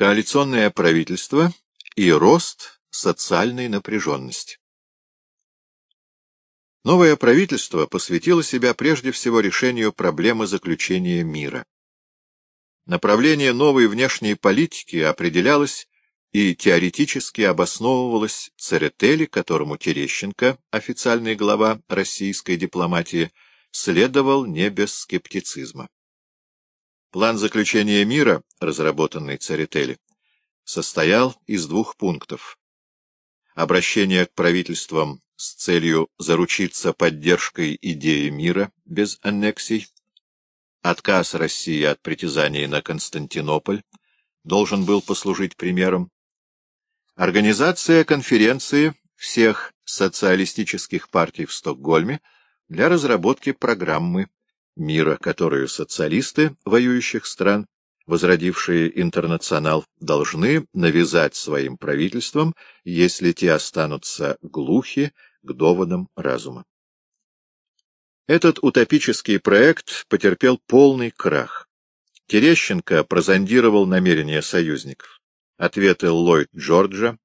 Коалиционное правительство и рост социальной напряженности. Новое правительство посвятило себя прежде всего решению проблемы заключения мира. Направление новой внешней политики определялось и теоретически обосновывалось Церетели, которому Терещенко, официальный глава российской дипломатии, следовал не без скептицизма. План заключения мира, разработанный Церетели, состоял из двух пунктов. Обращение к правительствам с целью заручиться поддержкой идеи мира без аннексий, отказ России от притязаний на Константинополь должен был послужить примером, организация конференции всех социалистических партий в Стокгольме для разработки программы мира, которую социалисты воюющих стран, возродившие интернационал, должны навязать своим правительствам, если те останутся глухи к доводам разума. Этот утопический проект потерпел полный крах. Терещенко прозондировал намерения союзников. Ответы Ллойд Джорджа,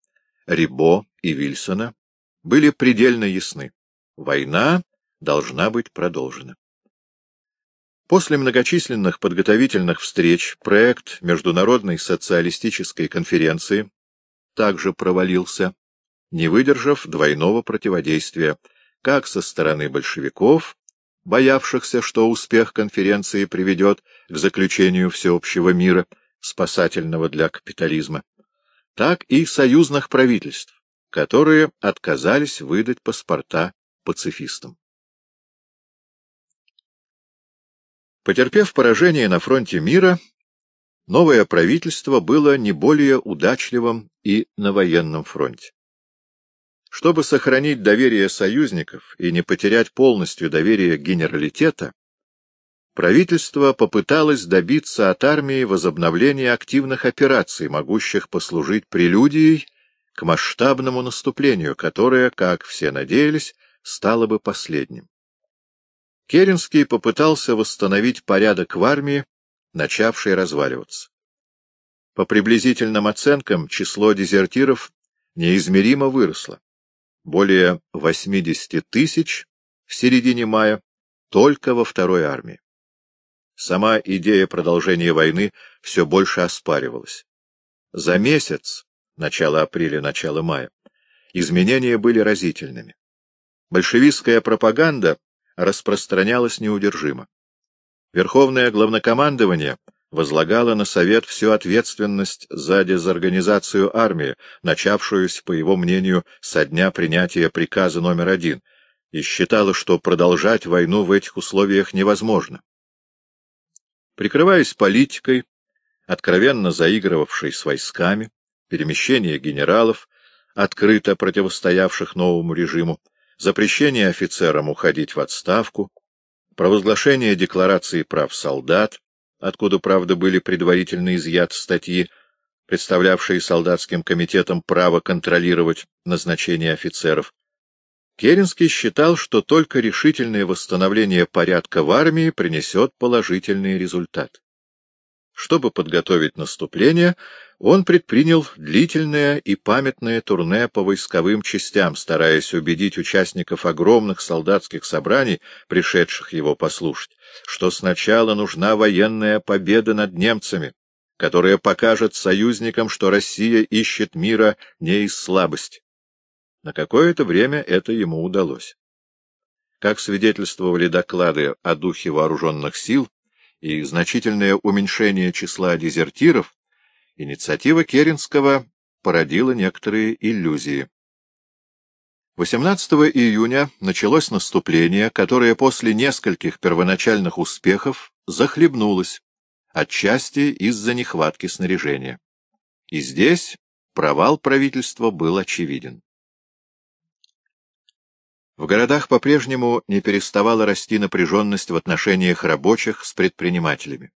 Рибо и Вильсона были предельно ясны. Война должна быть продолжена. После многочисленных подготовительных встреч проект Международной социалистической конференции также провалился, не выдержав двойного противодействия как со стороны большевиков, боявшихся, что успех конференции приведет к заключению всеобщего мира, спасательного для капитализма, так и союзных правительств, которые отказались выдать паспорта пацифистам. Потерпев поражение на фронте мира, новое правительство было не более удачливым и на военном фронте. Чтобы сохранить доверие союзников и не потерять полностью доверие генералитета, правительство попыталось добиться от армии возобновления активных операций, могущих послужить прелюдией к масштабному наступлению, которое, как все надеялись, стало бы последним. Керенский попытался восстановить порядок в армии, начавшей разваливаться. По приблизительным оценкам, число дезертиров неизмеримо выросло. Более 80 тысяч в середине мая только во второй армии. Сама идея продолжения войны все больше оспаривалась. За месяц, начало апреля, начало мая, изменения были разительными. Большевистская пропаганда распространялась неудержимо. Верховное главнокомандование возлагало на Совет всю ответственность за дезорганизацию армии, начавшуюся, по его мнению, со дня принятия приказа номер один, и считало, что продолжать войну в этих условиях невозможно. Прикрываясь политикой, откровенно заигрывавшей с войсками, перемещение генералов, открыто противостоявших новому режиму, запрещение офицерам уходить в отставку, провозглашение Декларации прав солдат, откуда, правда, были предварительно изъяты статьи, представлявшие солдатским комитетам право контролировать назначение офицеров. Керенский считал, что только решительное восстановление порядка в армии принесет положительный результат. Чтобы подготовить наступление, он предпринял длительное и памятное турне по войсковым частям, стараясь убедить участников огромных солдатских собраний, пришедших его послушать, что сначала нужна военная победа над немцами, которая покажет союзникам, что Россия ищет мира не из слабости. На какое-то время это ему удалось. Как свидетельствовали доклады о духе вооруженных сил, и значительное уменьшение числа дезертиров, инициатива Керенского породила некоторые иллюзии. 18 июня началось наступление, которое после нескольких первоначальных успехов захлебнулось, отчасти из-за нехватки снаряжения. И здесь провал правительства был очевиден. В городах по-прежнему не переставала расти напряженность в отношениях рабочих с предпринимателями.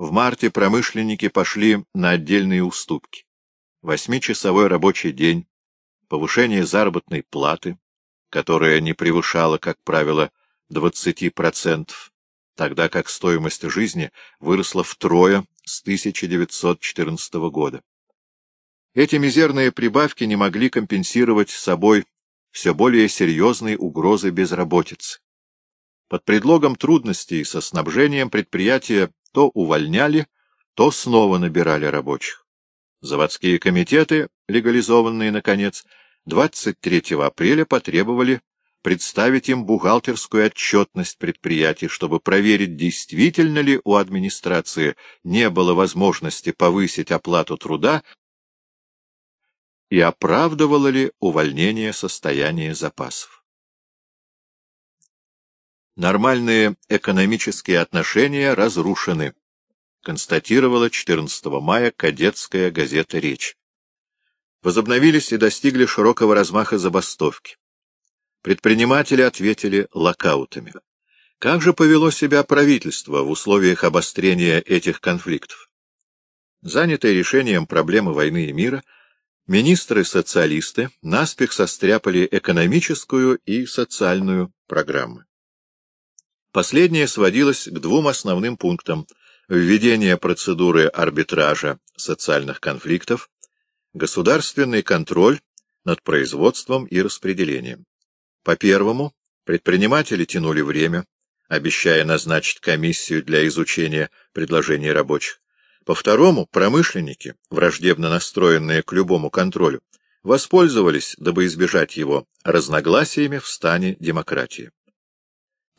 В марте промышленники пошли на отдельные уступки. Восьмичасовой рабочий день, повышение заработной платы, которая не превышала, как правило, 20%, тогда как стоимость жизни выросла втрое с 1914 года. Эти мизерные прибавки не могли компенсировать собой все более серьезные угрозы безработицы. Под предлогом трудностей со снабжением предприятия то увольняли, то снова набирали рабочих. Заводские комитеты, легализованные, наконец, 23 апреля потребовали представить им бухгалтерскую отчетность предприятий, чтобы проверить, действительно ли у администрации не было возможности повысить оплату труда и оправдывало ли увольнение состояния запасов. Нормальные экономические отношения разрушены, констатировала 14 мая кадетская газета «Речь». Возобновились и достигли широкого размаха забастовки. Предприниматели ответили локаутами. Как же повело себя правительство в условиях обострения этих конфликтов? Занятые решением проблемы войны и мира, министры-социалисты наспех состряпали экономическую и социальную программы. Последнее сводилось к двум основным пунктам — введение процедуры арбитража социальных конфликтов, государственный контроль над производством и распределением. По первому, предприниматели тянули время, обещая назначить комиссию для изучения предложений рабочих. По второму, промышленники, враждебно настроенные к любому контролю, воспользовались, дабы избежать его, разногласиями в стане демократии.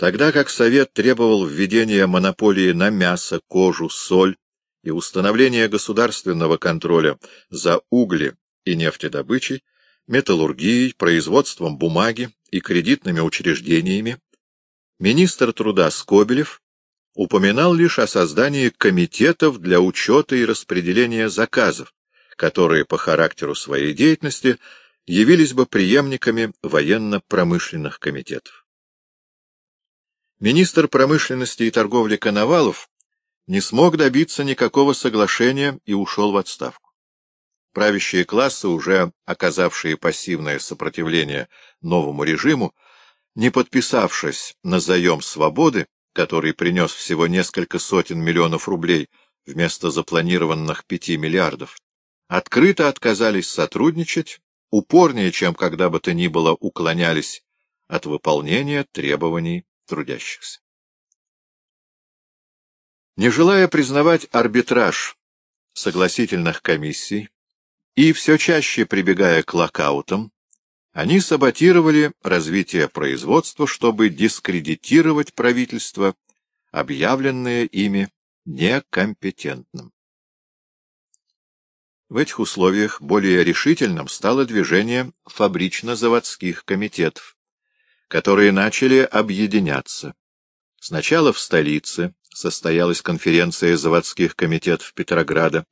Тогда как Совет требовал введения монополии на мясо, кожу, соль и установления государственного контроля за угли и нефтедобычей, металлургией, производством бумаги и кредитными учреждениями, министр труда Скобелев упоминал лишь о создании комитетов для учета и распределения заказов, которые по характеру своей деятельности явились бы преемниками военно-промышленных комитетов. Министр промышленности и торговли Коновалов не смог добиться никакого соглашения и ушел в отставку. Правящие классы, уже оказавшие пассивное сопротивление новому режиму, не подписавшись на заем свободы, который принес всего несколько сотен миллионов рублей вместо запланированных пяти миллиардов, открыто отказались сотрудничать, упорнее, чем когда бы то ни было, уклонялись от выполнения требований трудящихся. Не желая признавать арбитраж согласительных комиссий и все чаще прибегая к локаутам, они саботировали развитие производства, чтобы дискредитировать правительство, объявленное ими некомпетентным. В этих условиях более решительным стало движение фабрично-заводских комитетов, которые начали объединяться. Сначала в столице состоялась конференция заводских комитетов Петрограда,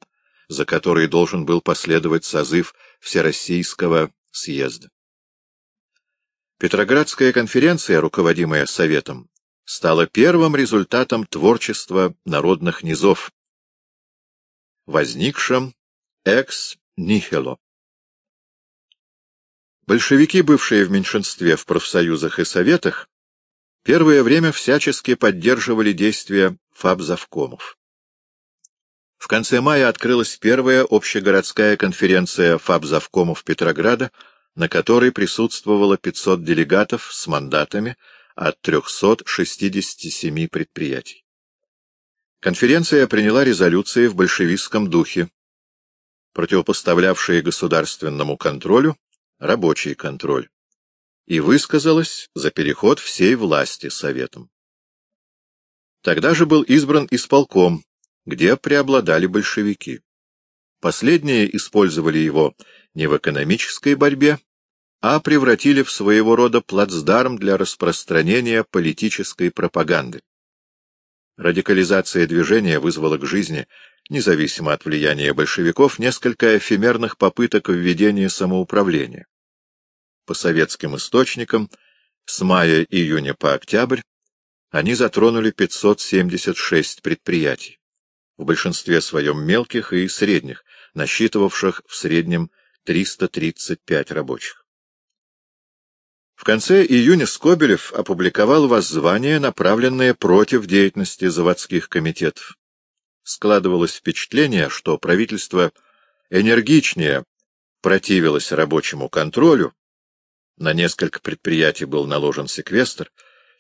за которой должен был последовать созыв Всероссийского съезда. Петроградская конференция, руководимая Советом, стала первым результатом творчества народных низов, возникшим экс-нихело. Большевики, бывшие в меньшинстве в профсоюзах и советах, первое время всячески поддерживали действия фабзавкомов. В конце мая открылась первая общегородская конференция фабзавкомов Петрограда, на которой присутствовало 500 делегатов с мандатами от 367 предприятий. Конференция приняла резолюции в большевистском духе, противопоставлявшие государственному контролю рабочий контроль, и высказалась за переход всей власти Советом. Тогда же был избран исполком, где преобладали большевики. Последние использовали его не в экономической борьбе, а превратили в своего рода плацдарм для распространения политической пропаганды. Радикализация движения вызвала к жизни, независимо от влияния большевиков, несколько эфемерных попыток введения самоуправления. По советским источникам, с мая-июня по октябрь они затронули 576 предприятий, в большинстве своем мелких и средних, насчитывавших в среднем 335 рабочих. В конце июня Скобелев опубликовал воззвание, направленное против деятельности заводских комитетов. Складывалось впечатление, что правительство энергичнее противилось рабочему контролю, на несколько предприятий был наложен секвестр,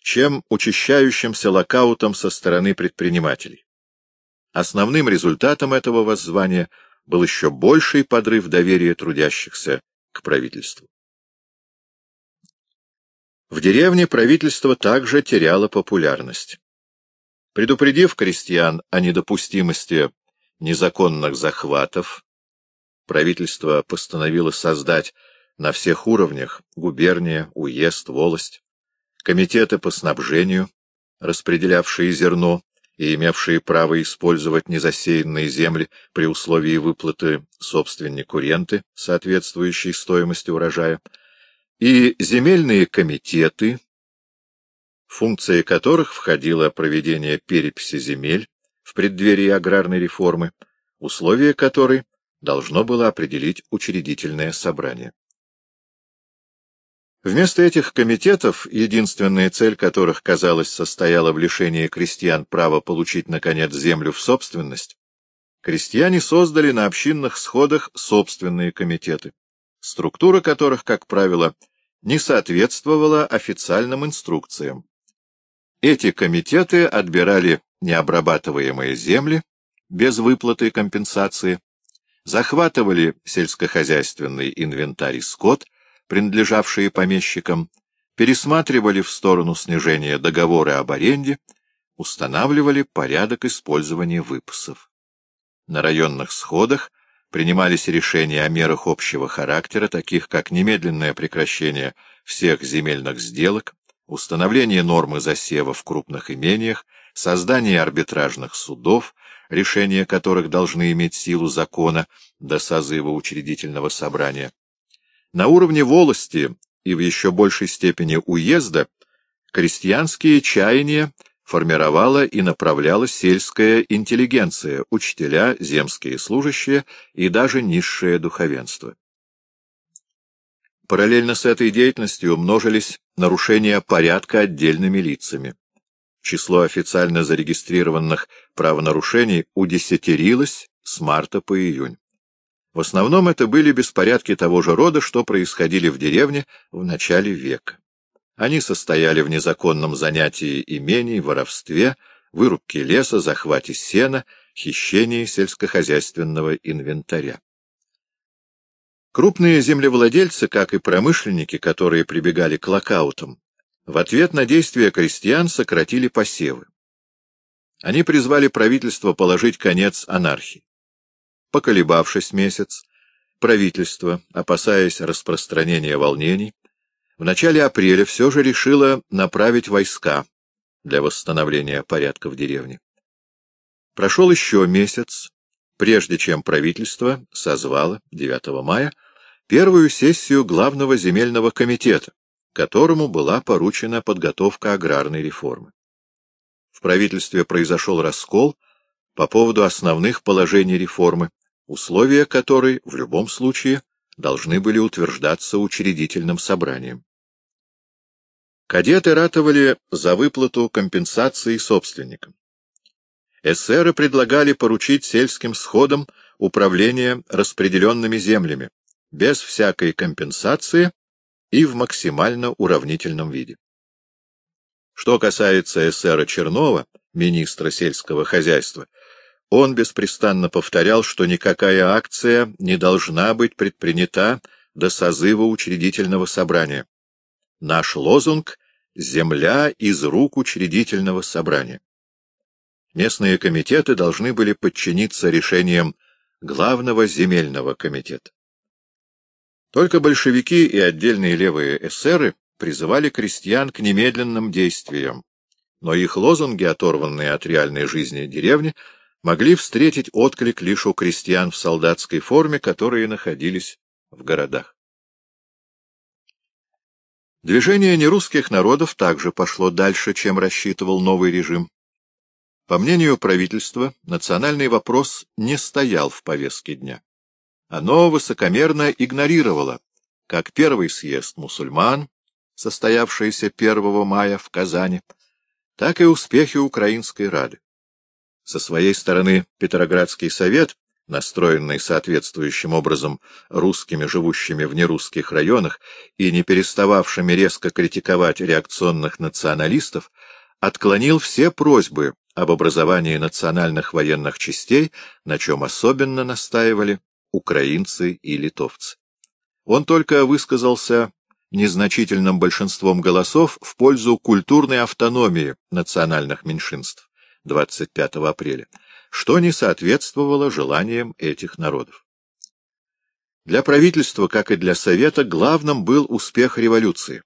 чем учащающимся локаутом со стороны предпринимателей. Основным результатом этого воззвания был еще больший подрыв доверия трудящихся к правительству. В деревне правительство также теряло популярность. Предупредив крестьян о недопустимости незаконных захватов, правительство постановило создать на всех уровнях — губерния, уезд, волость, комитеты по снабжению, распределявшие зерно и имевшие право использовать незасеянные земли при условии выплаты собственнику ренты, соответствующей стоимости урожая, и земельные комитеты, функции которых входило проведение переписи земель в преддверии аграрной реформы, условия которой должно было определить учредительное собрание. Вместо этих комитетов, единственная цель которых, казалось, состояла в лишении крестьян права получить, наконец, землю в собственность, крестьяне создали на общинных сходах собственные комитеты, структура которых, как правило, не соответствовала официальным инструкциям. Эти комитеты отбирали необрабатываемые земли без выплаты компенсации, захватывали сельскохозяйственный инвентарь и скот, принадлежавшие помещикам, пересматривали в сторону снижения договоры об аренде, устанавливали порядок использования выпасов. На районных сходах принимались решения о мерах общего характера, таких как немедленное прекращение всех земельных сделок, установление нормы засева в крупных имениях, создание арбитражных судов, решения которых должны иметь силу закона до созыва учредительного собрания, на уровне волости и в еще большей степени уезда крестьянские чаяния формировала и направляла сельская интеллигенция, учителя, земские служащие и даже низшее духовенство. Параллельно с этой деятельностью умножились нарушения порядка отдельными лицами. Число официально зарегистрированных правонарушений удесятерилось с марта по июнь. В основном это были беспорядки того же рода, что происходили в деревне в начале века. Они состояли в незаконном занятии имений, воровстве, вырубке леса, захвате сена, хищении сельскохозяйственного инвентаря. Крупные землевладельцы, как и промышленники, которые прибегали к локаутам, в ответ на действия крестьян сократили посевы. Они призвали правительство положить конец анархии. Поколебавшись месяц, правительство, опасаясь распространения волнений, в начале апреля все же решило направить войска для восстановления порядка в деревне. Прошел еще месяц, прежде чем правительство созвало 9 мая первую сессию Главного земельного комитета, которому была поручена подготовка аграрной реформы. В правительстве произошел раскол по поводу основных положений реформы, условия которой в любом случае должны были утверждаться учредительным собранием. Кадеты ратовали за выплату компенсации собственникам. Эсеры предлагали поручить сельским сходам управление распределенными землями, без всякой компенсации и в максимально уравнительном виде. Что касается эсера Чернова, министра сельского хозяйства, он беспрестанно повторял, что никакая акция не должна быть предпринята до созыва учредительного собрания. Наш лозунг — «Земля из рук учредительного собрания». Местные комитеты должны были подчиниться решениям Главного земельного комитета. Только большевики и отдельные левые эсеры призывали крестьян к немедленным действиям, но их лозунги, оторванные от реальной жизни деревни, могли встретить отклик лишь у крестьян в солдатской форме, которые находились в городах. Движение нерусских народов также пошло дальше, чем рассчитывал новый режим. По мнению правительства, национальный вопрос не стоял в повестке дня. Оно высокомерно игнорировало как первый съезд мусульман, состоявшийся 1 мая в Казани, так и успехи Украинской Рады. Со своей стороны Петроградский совет, настроенный соответствующим образом русскими, живущими в нерусских районах и не перестававшими резко критиковать реакционных националистов, отклонил все просьбы об образовании национальных военных частей, на чем особенно настаивали украинцы и литовцы. Он только высказался незначительным большинством голосов в пользу культурной автономии национальных меньшинств 25 апреля, что не соответствовало желаниям этих народов. Для правительства, как и для Совета, главным был успех революции.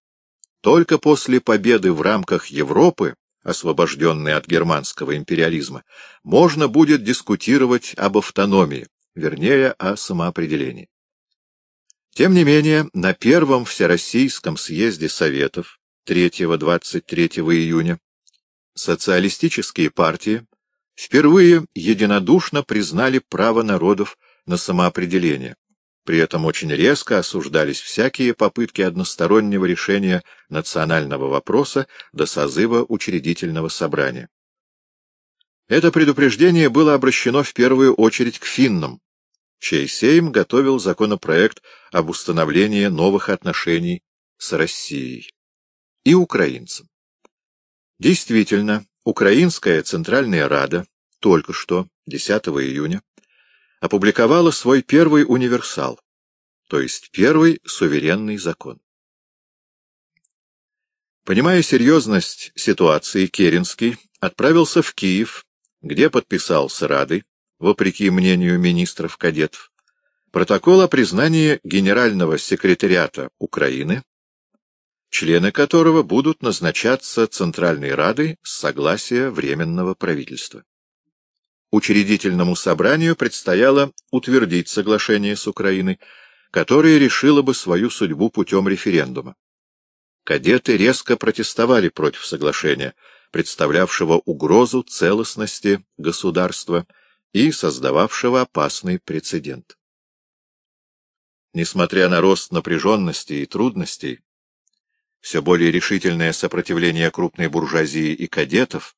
Только после победы в рамках Европы освобожденной от германского империализма, можно будет дискутировать об автономии, вернее, о самоопределении. Тем не менее, на Первом Всероссийском съезде Советов 3-23 июня социалистические партии впервые единодушно признали право народов на самоопределение, при этом очень резко осуждались всякие попытки одностороннего решения национального вопроса до созыва учредительного собрания. Это предупреждение было обращено в первую очередь к финнам, чей Сейм готовил законопроект об установлении новых отношений с Россией, и украинцам. Действительно, Украинская Центральная Рада только что, 10 июня, опубликовала свой первый универсал, то есть первый суверенный закон. Понимая серьезность ситуации, Керенский отправился в Киев, где подписал с Радой, вопреки мнению министров-кадетов, протокол о признании Генерального секретариата Украины, члены которого будут назначаться Центральной Радой с согласия Временного правительства. Учредительному собранию предстояло утвердить соглашение с Украиной, которое решило бы свою судьбу путем референдума. Кадеты резко протестовали против соглашения, представлявшего угрозу целостности государства и создававшего опасный прецедент. Несмотря на рост напряженности и трудностей, все более решительное сопротивление крупной буржуазии и кадетов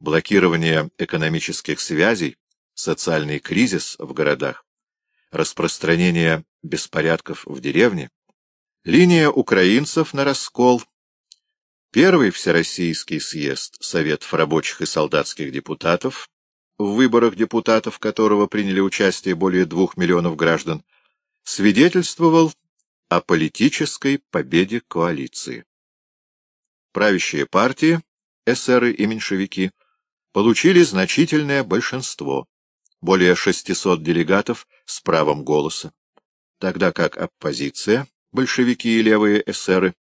блокирование экономических связей, социальный кризис в городах, распространение беспорядков в деревне, линия украинцев на раскол, первый Всероссийский съезд Советов рабочих и солдатских депутатов, в выборах депутатов которого приняли участие более двух миллионов граждан, свидетельствовал о политической победе коалиции. Правящие партии, эсеры и меньшевики, получили значительное большинство, более 600 делегатов с правом голоса, тогда как оппозиция, большевики и левые эсеры,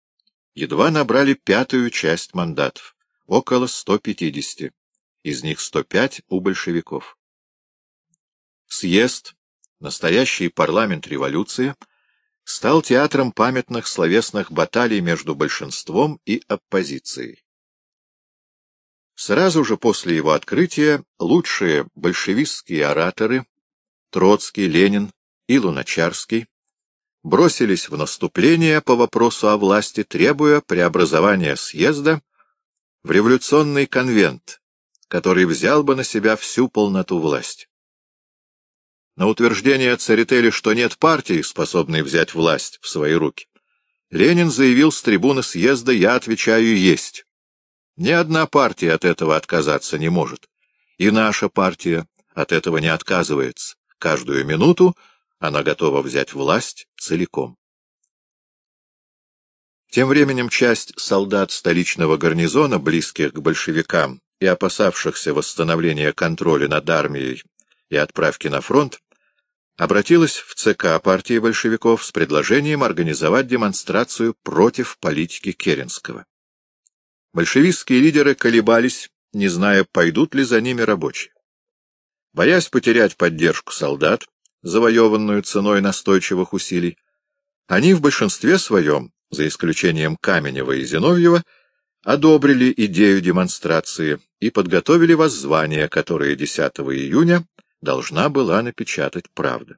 едва набрали пятую часть мандатов, около 150, из них 105 у большевиков. Съезд, настоящий парламент революции, стал театром памятных словесных баталий между большинством и оппозицией. Сразу же после его открытия лучшие большевистские ораторы Троцкий, Ленин и Луначарский бросились в наступление по вопросу о власти, требуя преобразования съезда в революционный конвент, который взял бы на себя всю полноту власти. На утверждение Церетели, что нет партии, способной взять власть в свои руки, Ленин заявил с трибуны съезда «Я отвечаю есть». Ни одна партия от этого отказаться не может. И наша партия от этого не отказывается. Каждую минуту она готова взять власть целиком. Тем временем часть солдат столичного гарнизона, близких к большевикам и опасавшихся восстановления контроля над армией и отправки на фронт, обратилась в ЦК партии большевиков с предложением организовать демонстрацию против политики Керенского. Большевистские лидеры колебались, не зная, пойдут ли за ними рабочие. Боясь потерять поддержку солдат, завоеванную ценой настойчивых усилий, они в большинстве своем, за исключением Каменева и Зиновьева, одобрили идею демонстрации и подготовили воззвание, которое 10 июня должна была напечатать «Правда».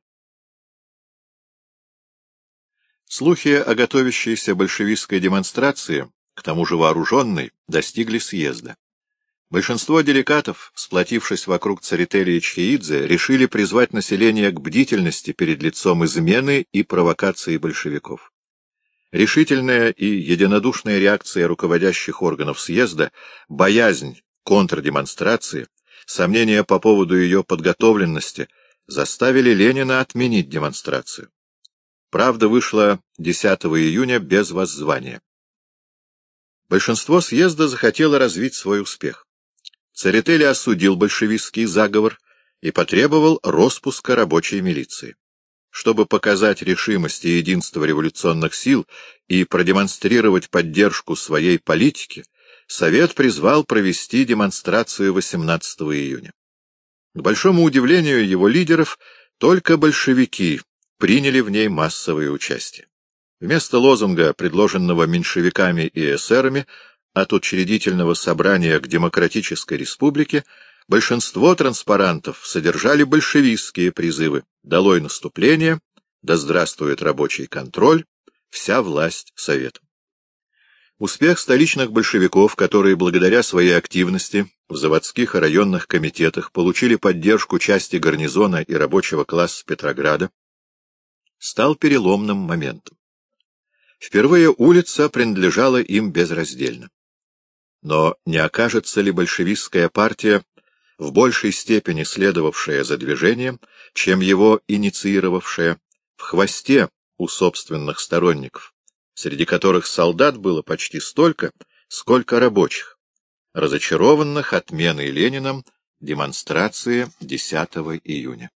Слухи о готовящейся большевистской демонстрации к тому же вооруженной, достигли съезда. Большинство делегатов, сплотившись вокруг Церетели и Чхеидзе, решили призвать население к бдительности перед лицом измены и провокации большевиков. Решительная и единодушная реакция руководящих органов съезда, боязнь контрдемонстрации, сомнения по поводу ее подготовленности заставили Ленина отменить демонстрацию. Правда вышла 10 июня без воззвания. Большинство съезда захотело развить свой успех. Церетели осудил большевистский заговор и потребовал распуска рабочей милиции. Чтобы показать решимость и единство революционных сил и продемонстрировать поддержку своей политики, Совет призвал провести демонстрацию 18 июня. К большому удивлению его лидеров, только большевики приняли в ней массовое участие. Вместо лозунга, предложенного меньшевиками и эсерами, от учредительного собрания к демократической республике, большинство транспарантов содержали большевистские призывы «Долой наступление», «Да здравствует рабочий контроль», «Вся власть Советом». Успех столичных большевиков, которые благодаря своей активности в заводских и районных комитетах получили поддержку части гарнизона и рабочего класса Петрограда, стал переломным моментом. Впервые улица принадлежала им безраздельно. Но не окажется ли большевистская партия, в большей степени следовавшая за движением, чем его инициировавшая, в хвосте у собственных сторонников, среди которых солдат было почти столько, сколько рабочих, разочарованных отменой Лениным демонстрации 10 июня.